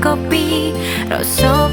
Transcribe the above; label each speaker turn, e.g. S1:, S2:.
S1: kopi rasa